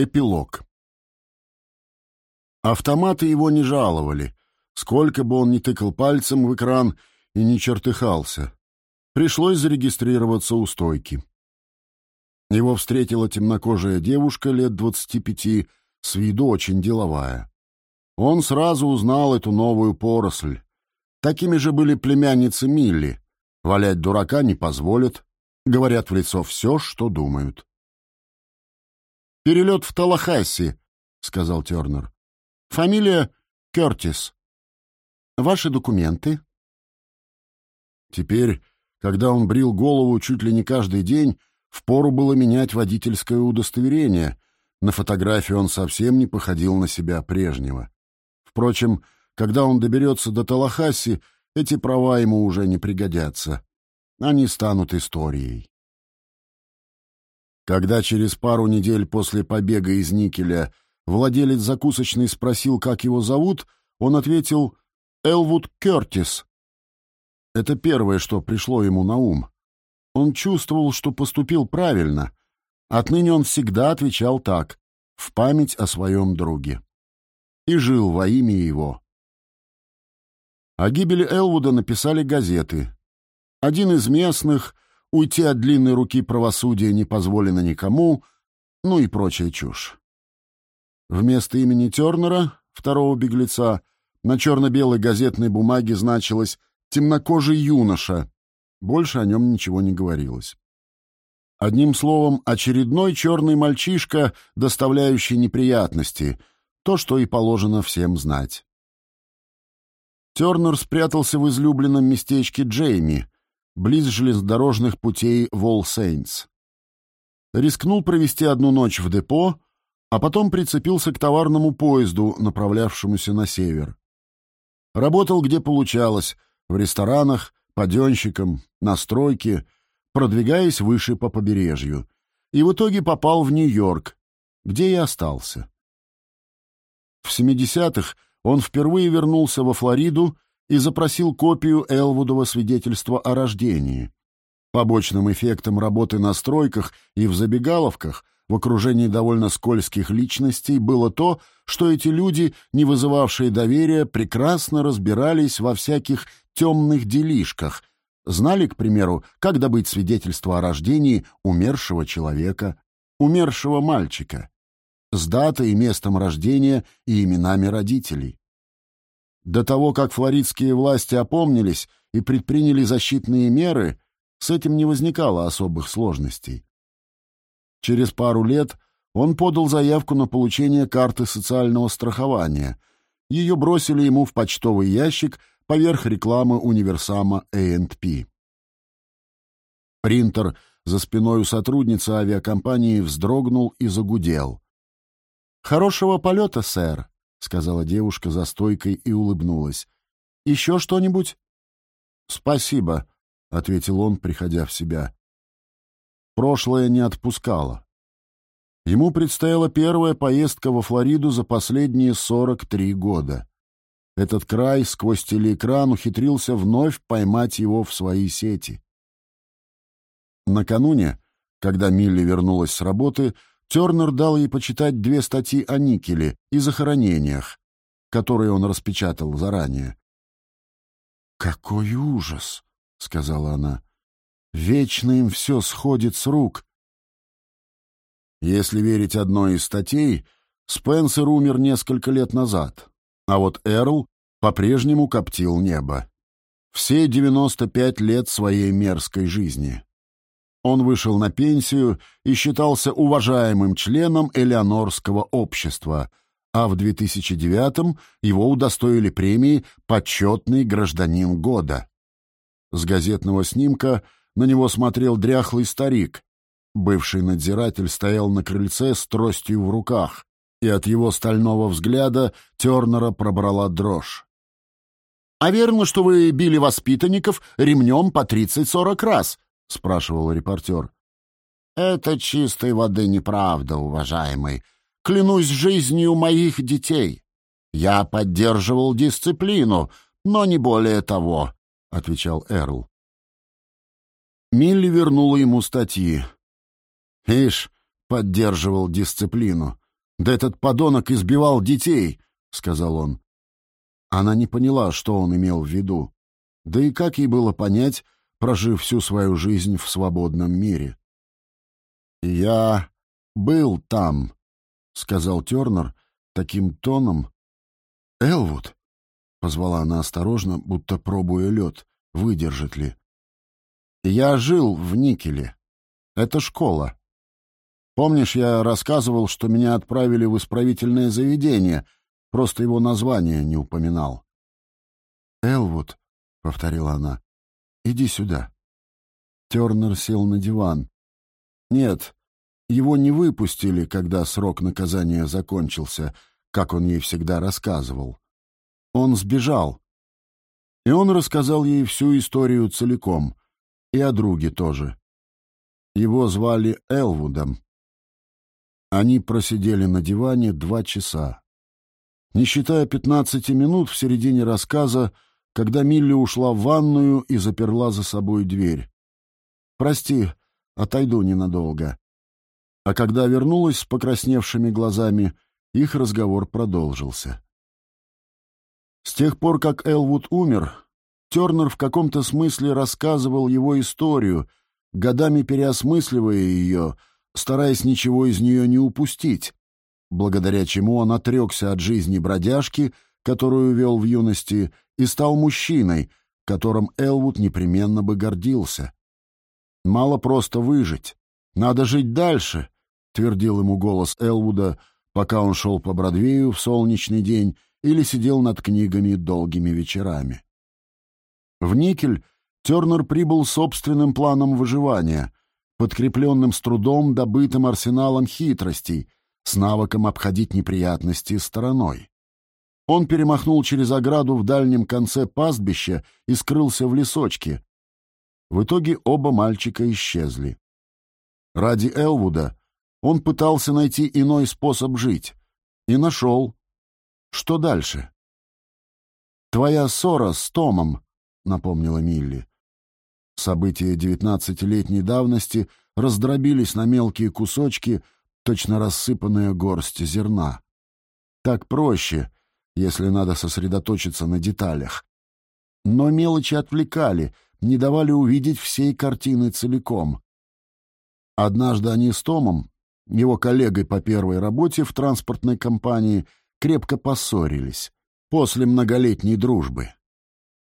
Эпилог. Автоматы его не жаловали, сколько бы он ни тыкал пальцем в экран и не чертыхался. Пришлось зарегистрироваться у стойки. Его встретила темнокожая девушка лет двадцати пяти, с виду очень деловая. Он сразу узнал эту новую поросль. Такими же были племянницы Милли. Валять дурака не позволят, говорят в лицо все, что думают. «Перелет в Талахасси», — сказал Тернер. «Фамилия Кертис. Ваши документы?» Теперь, когда он брил голову чуть ли не каждый день, впору было менять водительское удостоверение. На фотографии он совсем не походил на себя прежнего. Впрочем, когда он доберется до Талахасси, эти права ему уже не пригодятся. Они станут историей. Когда через пару недель после побега из Никеля владелец закусочной спросил, как его зовут, он ответил «Элвуд Кертис». Это первое, что пришло ему на ум. Он чувствовал, что поступил правильно. Отныне он всегда отвечал так, в память о своем друге. И жил во имя его. О гибели Элвуда написали газеты. Один из местных — уйти от длинной руки правосудия не позволено никому, ну и прочая чушь. Вместо имени Тернера, второго беглеца, на черно-белой газетной бумаге значилось «темнокожий юноша». Больше о нем ничего не говорилось. Одним словом, очередной черный мальчишка, доставляющий неприятности, то, что и положено всем знать. Тернер спрятался в излюбленном местечке Джейми — близ железнодорожных путей Волл-Сейнс. Рискнул провести одну ночь в депо, а потом прицепился к товарному поезду, направлявшемуся на север. Работал где получалось, в ресторанах, паденщиком, на стройке, продвигаясь выше по побережью, и в итоге попал в Нью-Йорк, где и остался. В 70-х он впервые вернулся во Флориду и запросил копию Элвудова свидетельства о рождении. Побочным эффектом работы на стройках и в забегаловках в окружении довольно скользких личностей было то, что эти люди, не вызывавшие доверия, прекрасно разбирались во всяких темных делишках, знали, к примеру, как добыть свидетельство о рождении умершего человека, умершего мальчика, с датой и местом рождения и именами родителей. До того, как флоридские власти опомнились и предприняли защитные меры, с этим не возникало особых сложностей. Через пару лет он подал заявку на получение карты социального страхования. Ее бросили ему в почтовый ящик поверх рекламы универсама A&P. Принтер за спиной у сотрудницы авиакомпании вздрогнул и загудел. «Хорошего полета, сэр!» — сказала девушка за стойкой и улыбнулась. «Еще что-нибудь?» «Спасибо», — ответил он, приходя в себя. Прошлое не отпускало. Ему предстояла первая поездка во Флориду за последние 43 года. Этот край сквозь телеэкран ухитрился вновь поймать его в свои сети. Накануне, когда Милли вернулась с работы, Тернер дал ей почитать две статьи о никеле и захоронениях, которые он распечатал заранее. «Какой ужас!» — сказала она. «Вечно им все сходит с рук». Если верить одной из статей, Спенсер умер несколько лет назад, а вот Эрл по-прежнему коптил небо. Все 95 лет своей мерзкой жизни. Он вышел на пенсию и считался уважаемым членом Элеонорского общества, а в 2009-м его удостоили премии «Почетный гражданин года». С газетного снимка на него смотрел дряхлый старик. Бывший надзиратель стоял на крыльце с тростью в руках, и от его стального взгляда Тернера пробрала дрожь. «А верно, что вы били воспитанников ремнем по тридцать-сорок раз?» — спрашивал репортер. «Это чистой воды неправда, уважаемый. Клянусь жизнью моих детей. Я поддерживал дисциплину, но не более того», — отвечал Эрл. Милли вернула ему статьи. «Ишь, поддерживал дисциплину. «Да этот подонок избивал детей», — сказал он. Она не поняла, что он имел в виду. Да и как ей было понять, прожив всю свою жизнь в свободном мире? «Я был там», — сказал Тернер таким тоном. «Элвуд», — позвала она осторожно, будто пробуя лед, выдержит ли. «Я жил в Никеле. Это школа. Помнишь, я рассказывал, что меня отправили в исправительное заведение, просто его название не упоминал?» «Элвуд», — повторила она, — «иди сюда». Тернер сел на диван. «Нет, его не выпустили, когда срок наказания закончился, как он ей всегда рассказывал. Он сбежал. И он рассказал ей всю историю целиком, и о друге тоже. Его звали Элвудом. Они просидели на диване два часа. Не считая пятнадцати минут в середине рассказа, когда Милли ушла в ванную и заперла за собой дверь. «Прости, отойду ненадолго». А когда вернулась с покрасневшими глазами, их разговор продолжился. С тех пор, как Элвуд умер, Тернер в каком-то смысле рассказывал его историю, годами переосмысливая ее, стараясь ничего из нее не упустить, благодаря чему он отрекся от жизни бродяжки, которую вел в юности, и стал мужчиной, которым Элвуд непременно бы гордился. Мало просто выжить. Надо жить дальше, — твердил ему голос Элвуда, пока он шел по Бродвею в солнечный день или сидел над книгами долгими вечерами. В Никель Тернер прибыл собственным планом выживания, подкрепленным с трудом добытым арсеналом хитростей, с навыком обходить неприятности стороной. Он перемахнул через ограду в дальнем конце пастбища и скрылся в лесочке. В итоге оба мальчика исчезли. Ради Элвуда он пытался найти иной способ жить. И нашел. Что дальше? «Твоя ссора с Томом», — напомнила Милли. События девятнадцатилетней давности раздробились на мелкие кусочки, точно рассыпанная горсть зерна. Так проще, если надо сосредоточиться на деталях. Но мелочи отвлекали, не давали увидеть всей картины целиком. Однажды они с Томом его коллегой по первой работе в транспортной компании, крепко поссорились после многолетней дружбы.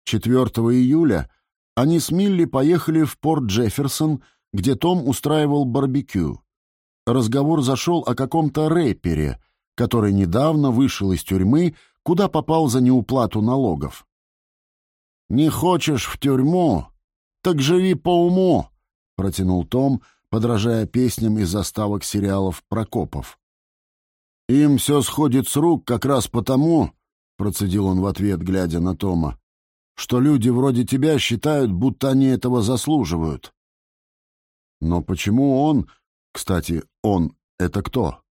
4 июля они с Милли поехали в порт Джефферсон, где Том устраивал барбекю. Разговор зашел о каком-то рэпере, который недавно вышел из тюрьмы, куда попал за неуплату налогов. «Не хочешь в тюрьму? Так живи по уму!» — протянул Том, — подражая песням из заставок сериалов Прокопов. «Им все сходит с рук как раз потому, — процедил он в ответ, глядя на Тома, — что люди вроде тебя считают, будто они этого заслуживают». «Но почему он... Кстати, он — это кто?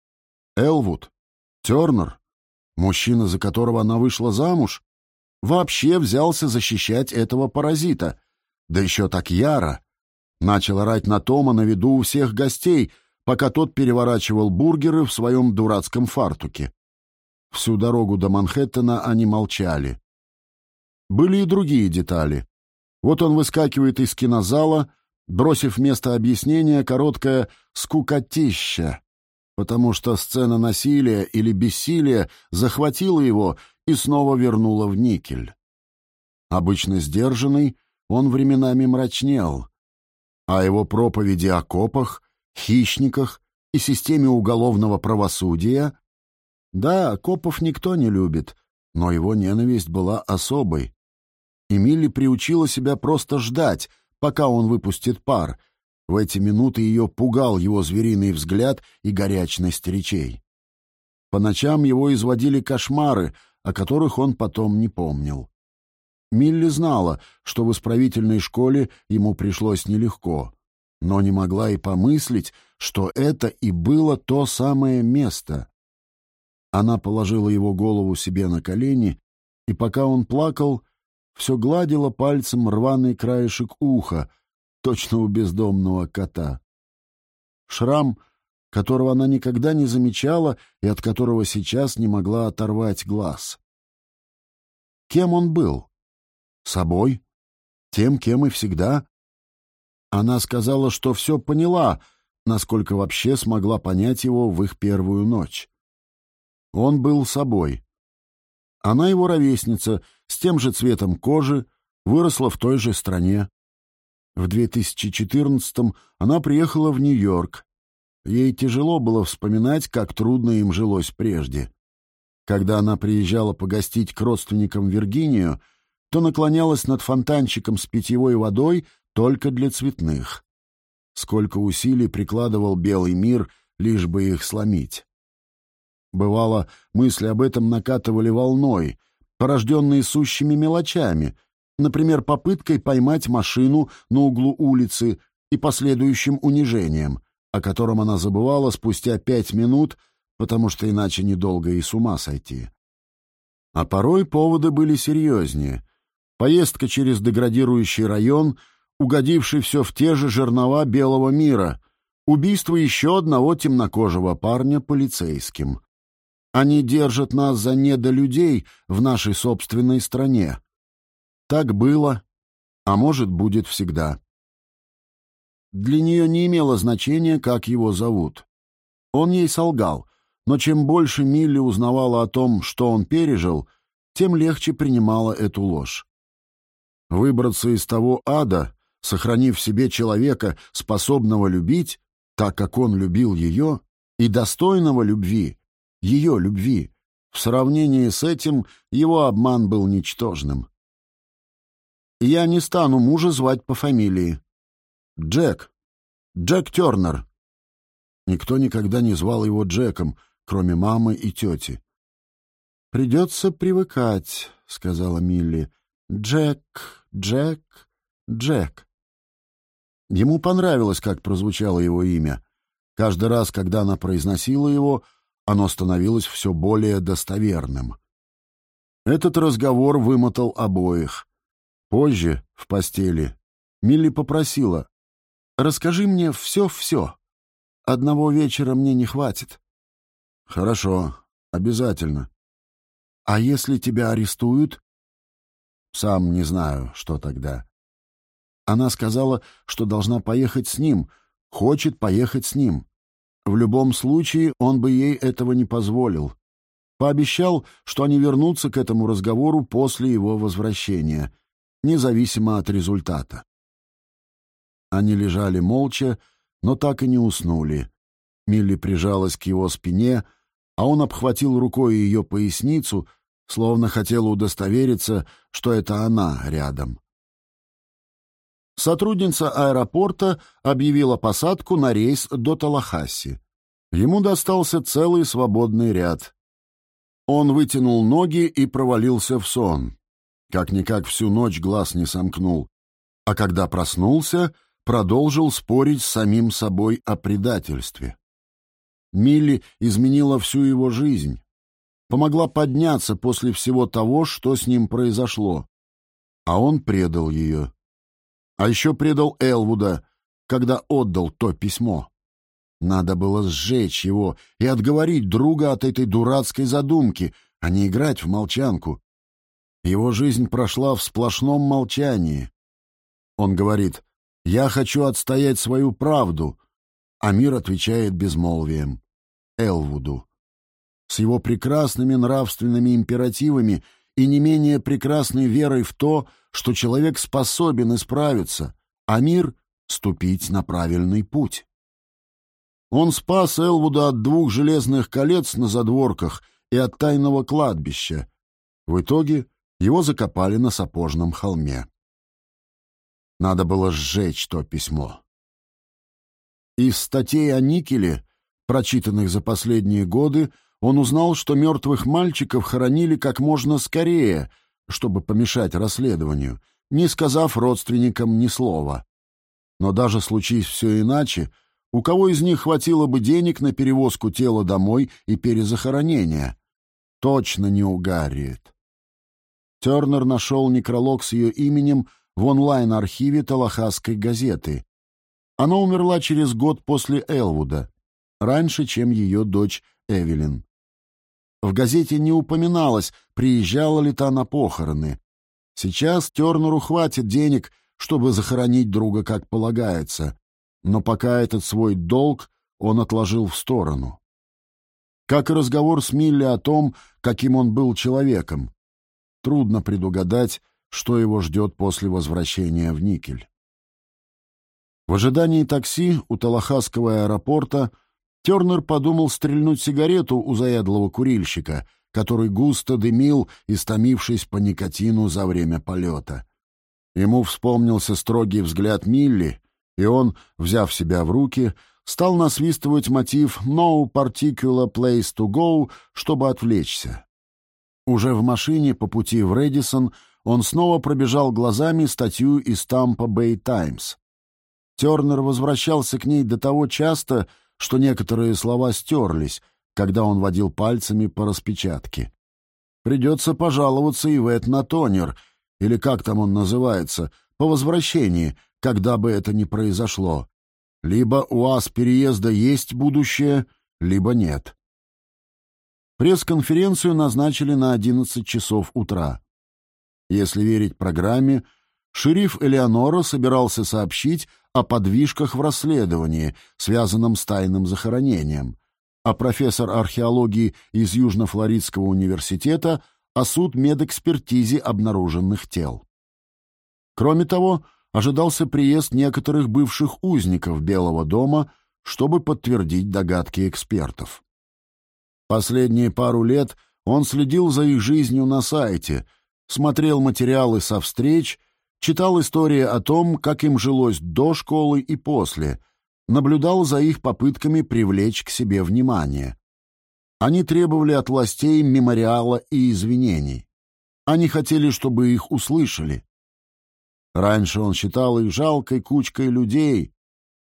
Элвуд? Тернер? Мужчина, за которого она вышла замуж? Вообще взялся защищать этого паразита? Да еще так яро!» Начал орать на Тома на виду у всех гостей, пока тот переворачивал бургеры в своем дурацком фартуке. Всю дорогу до Манхэттена они молчали. Были и другие детали. Вот он выскакивает из кинозала, бросив вместо объяснения короткое «скукотища», потому что сцена насилия или бессилия захватила его и снова вернула в никель. Обычно сдержанный, он временами мрачнел — а его проповеди о копах, хищниках и системе уголовного правосудия. Да, копов никто не любит, но его ненависть была особой. Эмили приучила себя просто ждать, пока он выпустит пар. В эти минуты ее пугал его звериный взгляд и горячность речей. По ночам его изводили кошмары, о которых он потом не помнил. Милли знала, что в исправительной школе ему пришлось нелегко, но не могла и помыслить, что это и было то самое место. Она положила его голову себе на колени, и пока он плакал, все гладила пальцем рваный краешек уха, точно у бездомного кота. Шрам которого она никогда не замечала и от которого сейчас не могла оторвать глаз. Кем он был? Собой? Тем, кем и всегда? Она сказала, что все поняла, насколько вообще смогла понять его в их первую ночь. Он был собой. Она его ровесница, с тем же цветом кожи, выросла в той же стране. В 2014-м она приехала в Нью-Йорк. Ей тяжело было вспоминать, как трудно им жилось прежде. Когда она приезжала погостить к родственникам в Виргинию, то наклонялась над фонтанчиком с питьевой водой только для цветных. Сколько усилий прикладывал белый мир, лишь бы их сломить. Бывало, мысли об этом накатывали волной, порожденные сущими мелочами, например, попыткой поймать машину на углу улицы и последующим унижением, о котором она забывала спустя пять минут, потому что иначе недолго и с ума сойти. А порой поводы были серьезнее. Поездка через деградирующий район, угодивший все в те же жернова белого мира, убийство еще одного темнокожего парня полицейским — они держат нас за недолюдей в нашей собственной стране. Так было, а может, будет всегда. Для нее не имело значения, как его зовут. Он ей солгал, но чем больше Милли узнавала о том, что он пережил, тем легче принимала эту ложь. Выбраться из того ада, сохранив себе человека, способного любить, так как он любил ее, и достойного любви, ее любви. В сравнении с этим его обман был ничтожным. «Я не стану мужа звать по фамилии. Джек. Джек Тернер». Никто никогда не звал его Джеком, кроме мамы и тети. «Придется привыкать», — сказала Милли. «Джек, Джек, Джек». Ему понравилось, как прозвучало его имя. Каждый раз, когда она произносила его, оно становилось все более достоверным. Этот разговор вымотал обоих. Позже, в постели, Милли попросила, «Расскажи мне все-все. Одного вечера мне не хватит». «Хорошо, обязательно». «А если тебя арестуют?» «Сам не знаю, что тогда». Она сказала, что должна поехать с ним, хочет поехать с ним. В любом случае он бы ей этого не позволил. Пообещал, что они вернутся к этому разговору после его возвращения, независимо от результата. Они лежали молча, но так и не уснули. Милли прижалась к его спине, а он обхватил рукой ее поясницу, словно хотел удостовериться, что это она рядом. Сотрудница аэропорта объявила посадку на рейс до Талахасси. Ему достался целый свободный ряд. Он вытянул ноги и провалился в сон. Как-никак всю ночь глаз не сомкнул. А когда проснулся, продолжил спорить с самим собой о предательстве. Милли изменила всю его жизнь. Помогла подняться после всего того, что с ним произошло. А он предал ее. А еще предал Элвуда, когда отдал то письмо. Надо было сжечь его и отговорить друга от этой дурацкой задумки, а не играть в молчанку. Его жизнь прошла в сплошном молчании. Он говорит, «Я хочу отстоять свою правду», а мир отвечает безмолвием. Элвуду. С его прекрасными нравственными императивами и не менее прекрасной верой в то, что человек способен исправиться, а мир — ступить на правильный путь. Он спас Элвуда от двух железных колец на задворках и от тайного кладбища. В итоге его закопали на сапожном холме. Надо было сжечь то письмо. Из статей о никеле, прочитанных за последние годы, он узнал, что мертвых мальчиков хоронили как можно скорее, чтобы помешать расследованию, не сказав родственникам ни слова. Но даже случись все иначе, у кого из них хватило бы денег на перевозку тела домой и перезахоронение? Точно не у Гарриет. Тернер нашел некролог с ее именем в онлайн-архиве Талахасской газеты. Она умерла через год после Элвуда. раньше, чем ее дочь Эвелин. В газете не упоминалось, приезжала ли та на похороны. Сейчас Тернеру хватит денег, чтобы захоронить друга как полагается, но пока этот свой долг он отложил в сторону. Как и разговор с Милли о том, каким он был человеком. Трудно предугадать, что его ждет после возвращения в Никель. В ожидании такси у Талахасского аэропорта Тернер подумал стрельнуть сигарету у заядлого курильщика, который густо дымил, истомившись по никотину за время полета. Ему вспомнился строгий взгляд Милли, и он, взяв себя в руки, стал насвистывать мотив «No particular place to go», чтобы отвлечься. Уже в машине по пути в Редисон он снова пробежал глазами статью из Тампа Бэй Таймс. Тернер возвращался к ней до того часто, что некоторые слова стерлись, когда он водил пальцами по распечатке. Придется пожаловаться и в этнотонер, или как там он называется, по возвращении, когда бы это ни произошло. Либо у вас переезда есть будущее, либо нет. Пресс-конференцию назначили на 11 часов утра. Если верить программе, шериф Элеонора собирался сообщить о подвижках в расследовании, связанном с тайным захоронением, а профессор археологии из Южно-Флоридского университета о суд медэкспертизе обнаруженных тел. Кроме того, ожидался приезд некоторых бывших узников Белого дома, чтобы подтвердить догадки экспертов. Последние пару лет он следил за их жизнью на сайте, смотрел материалы со встреч, читал истории о том, как им жилось до школы и после, наблюдал за их попытками привлечь к себе внимание. Они требовали от властей мемориала и извинений. Они хотели, чтобы их услышали. Раньше он считал их жалкой кучкой людей.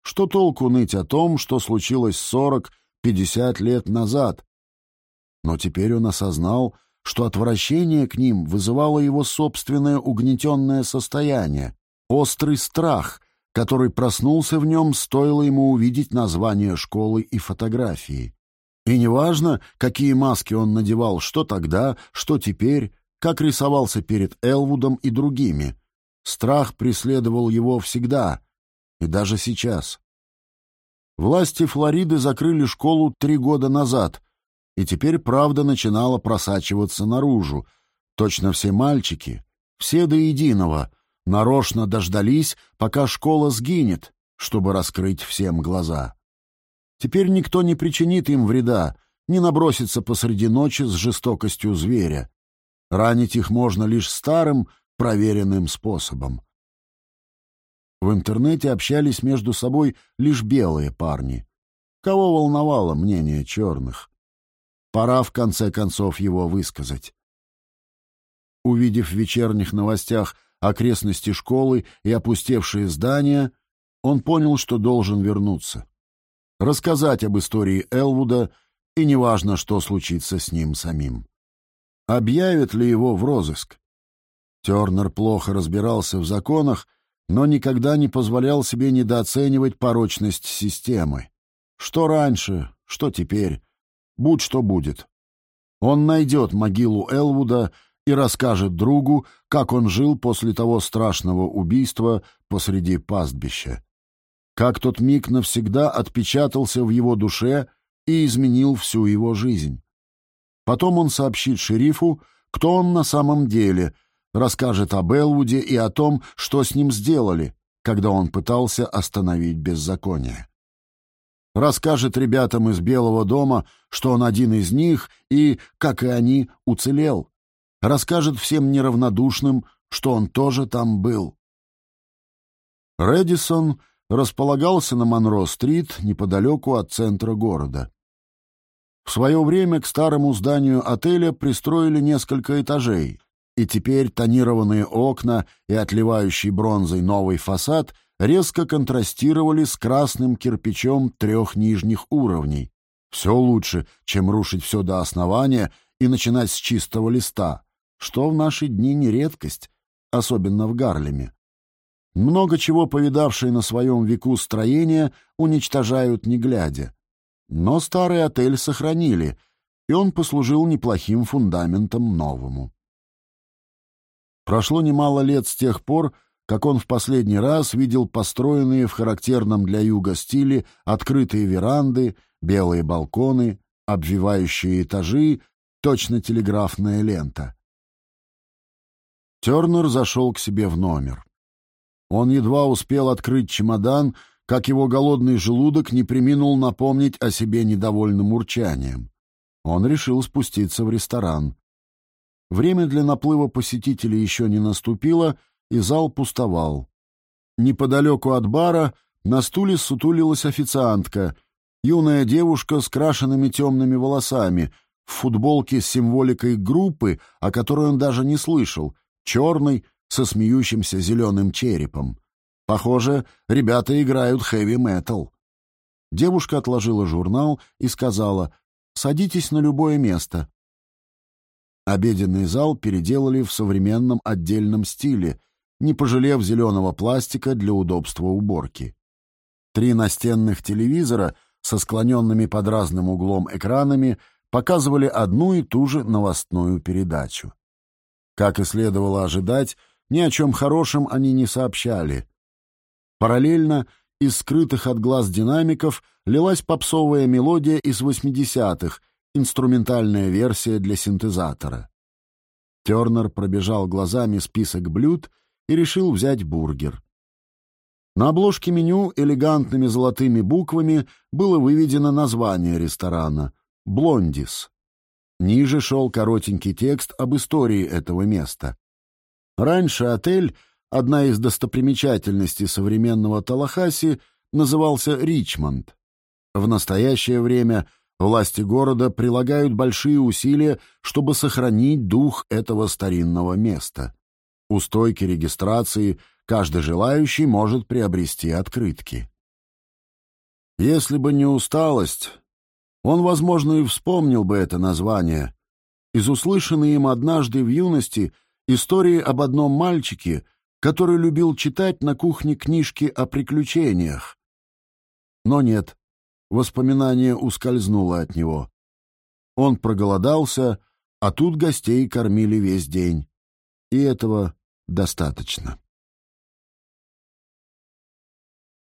Что толку ныть о том, что случилось сорок-пятьдесят лет назад? Но теперь он осознал, что отвращение к ним вызывало его собственное угнетенное состояние, острый страх, который проснулся в нем, стоило ему увидеть название школы и фотографии. И неважно, какие маски он надевал, что тогда, что теперь, как рисовался перед Элвудом и другими — Страх преследовал его всегда, и даже сейчас. Власти Флориды закрыли школу три года назад, и теперь правда начинала просачиваться наружу. Точно все мальчики, все до единого, нарочно дождались, пока школа сгинет, чтобы раскрыть всем глаза. Теперь никто не причинит им вреда, не набросится посреди ночи с жестокостью зверя. Ранить их можно лишь старым, проверенным способом. В интернете общались между собой лишь белые парни. Кого волновало мнение черных? Пора в конце концов его высказать. Увидев в вечерних новостях окрестности школы и опустевшие здания, он понял, что должен вернуться. Рассказать об истории Элвуда, и неважно, что случится с ним самим. Объявят ли его в розыск? Тернер плохо разбирался в законах, но никогда не позволял себе недооценивать порочность системы. Что раньше, что теперь, будь что будет. Он найдет могилу Элвуда и расскажет другу, как он жил после того страшного убийства посреди пастбища. Как тот миг навсегда отпечатался в его душе и изменил всю его жизнь. Потом он сообщит шерифу, кто он на самом деле — расскажет об Элвуде и о том, что с ним сделали, когда он пытался остановить беззаконие. Расскажет ребятам из Белого дома, что он один из них и, как и они, уцелел. Расскажет всем неравнодушным, что он тоже там был. Редисон располагался на Монро-стрит неподалеку от центра города. В свое время к старому зданию отеля пристроили несколько этажей, и теперь тонированные окна и отливающий бронзой новый фасад резко контрастировали с красным кирпичом трех нижних уровней. Все лучше, чем рушить все до основания и начинать с чистого листа, что в наши дни не редкость, особенно в Гарлеме. Много чего повидавшие на своем веку строения уничтожают не глядя. Но старый отель сохранили, и он послужил неплохим фундаментом новому. Прошло немало лет с тех пор, как он в последний раз видел построенные в характерном для юга стиле открытые веранды, белые балконы, обвивающие этажи, точно телеграфная лента. Тернер зашел к себе в номер. Он едва успел открыть чемодан, как его голодный желудок не приминул напомнить о себе недовольным урчанием. Он решил спуститься в ресторан. Время для наплыва посетителей еще не наступило, и зал пустовал. Неподалеку от бара на стуле сутулилась официантка, юная девушка с крашенными темными волосами, в футболке с символикой группы, о которой он даже не слышал, черной, со смеющимся зеленым черепом. Похоже, ребята играют хэви-метал. Девушка отложила журнал и сказала «Садитесь на любое место». Обеденный зал переделали в современном отдельном стиле, не пожалев зеленого пластика для удобства уборки. Три настенных телевизора со склоненными под разным углом экранами показывали одну и ту же новостную передачу. Как и следовало ожидать, ни о чем хорошем они не сообщали. Параллельно из скрытых от глаз динамиков лилась попсовая мелодия из 80-х, инструментальная версия для синтезатора. Тернер пробежал глазами список блюд и решил взять бургер. На обложке меню элегантными золотыми буквами было выведено название ресторана — «Блондис». Ниже шел коротенький текст об истории этого места. Раньше отель, одна из достопримечательностей современного Талахаси, назывался Ричмонд. В настоящее время власти города прилагают большие усилия, чтобы сохранить дух этого старинного места. У стойки регистрации каждый желающий может приобрести открытки. Если бы не усталость, он, возможно, и вспомнил бы это название. Из услышанной им однажды в юности — Истории об одном мальчике, который любил читать на кухне книжки о приключениях. Но нет, воспоминание ускользнуло от него. Он проголодался, а тут гостей кормили весь день. И этого достаточно.